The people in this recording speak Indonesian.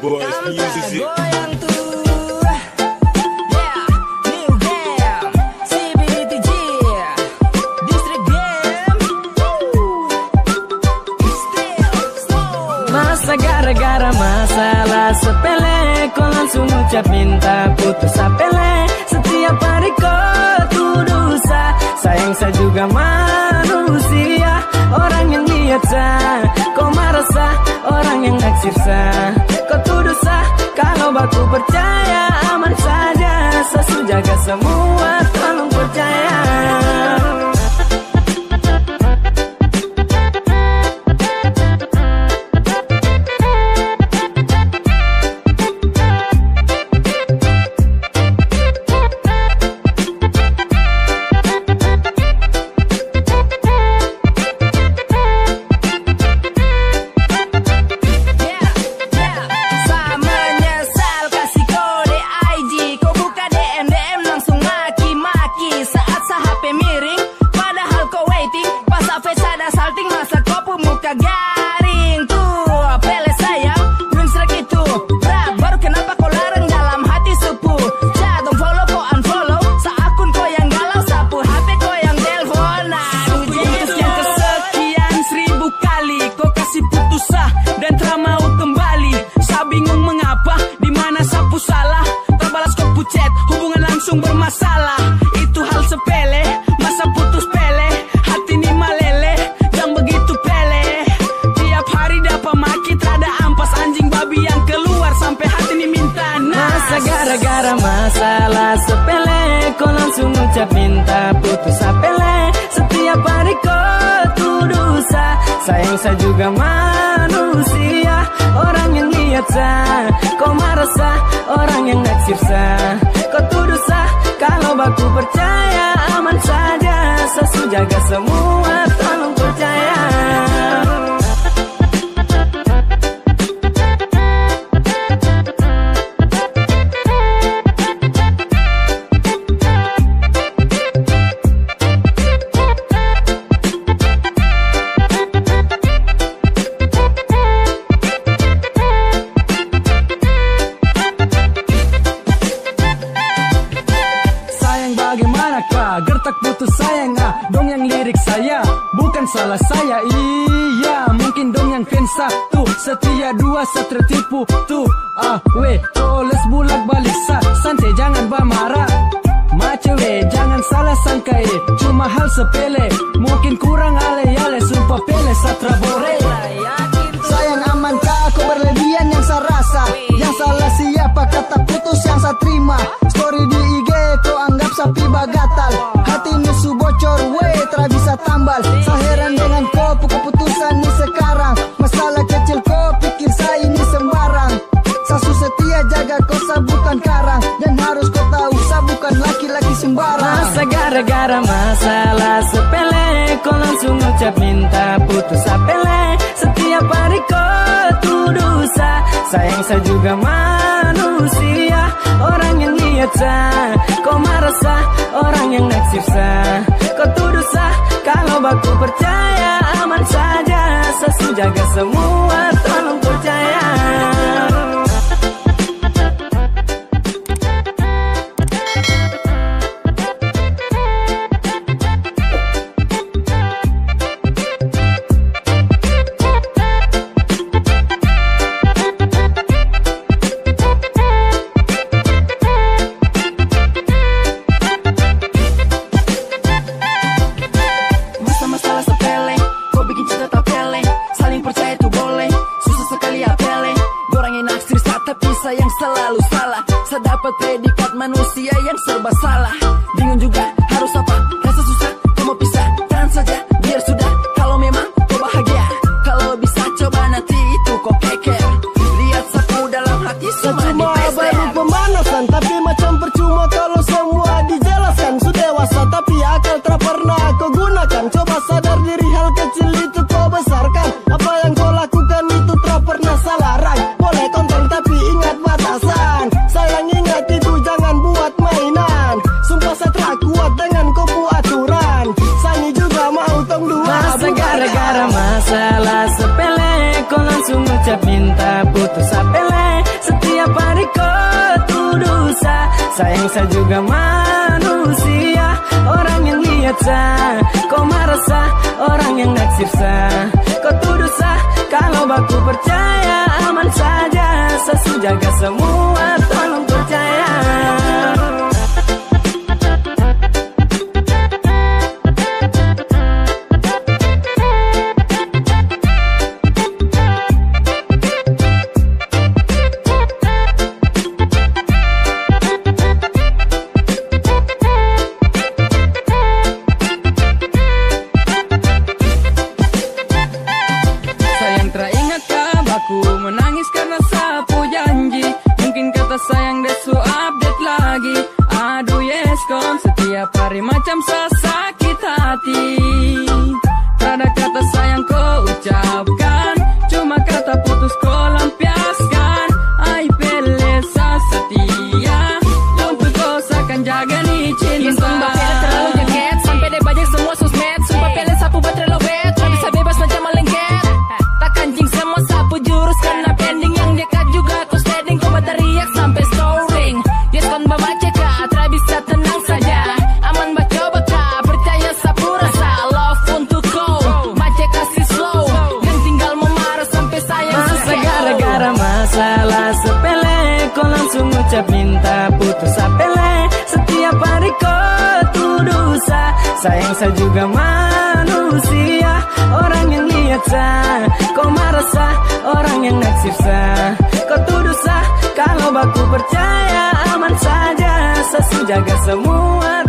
boys, music Masa gara-gara masalah sepele Kau langsung ucap minta putus apele. Setiap hari kau tuduh Sayang saya juga manusia. Orang yang biasa yang Kau tuduh sah Kalau batu percaya aman saja. Sesu jaga semua Tolong percaya sepele Kau langsung ucap minta putus apele. Setiap hari kau tuduh sah Sayang saya juga manusia. Orang yang lihat sah Kau marah sah Orang yang naksir sah. Kau tuduh sah Kalau baku percaya aman saja. Sesu jaga semua Lirik saya. Bukan salah saya Iya. Mungkin dong yang fans satu. Setia dua saya tertipu Tuh ah we Toles bulak balik sa. Santai jangan bamarah Mace we jangan salah sangka eh. Cuma hal sepele. Mungkin kurang ale-ale Sumpah pele satra bore. Sayang aman kah aku berlebihan yang saya rasa. Yang salah siapa kata putus yang saya terima. Story di IG kau anggap sapi bagatal masalah sepele Kau langsung ucap minta putus apele. Setiap hari kau tuduh sah Sayang saya juga manusia. Orang yang lihat sah Kau marah sah. Orang yang naksir sah Kau tuduh sah Kalau baku percaya aman saja. Sesu jaga semua Tolong percaya tapi sayang selalu salah. Saya dapat predikat manusia yang serba salah. Bingung juga harus apa? Rasa susah kau mau pisah? Tahan saja masalah sepele Kau langsung ucap minta putus sepele. Setiap hari kau tuduh sa Sayang saya juga manusia. Orang yang lihat saya, Kau marah sa Orang yang naksir sa Kau tuduh sa Kalau baku percaya aman saja. Sesu jaga semua Setiap hari macam sesakit hati. Tiada kata sayang kau ucapkan. Cuma kata putus kau lampiaskan. Ai pelesa setia masalah sepele. Kau langsung ucap minta putus sepele Setiap hari kau tuduh Sayang saya juga manusia. Orang yang lihat sah. Kau marah sah Orang yang naksir sah. Kau tuduh sah Kalau baku percaya aman saja. Saya jaga semua